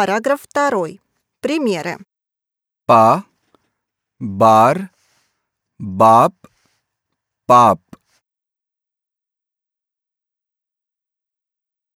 параграф 2. Примеры. па, бар, баб, пап.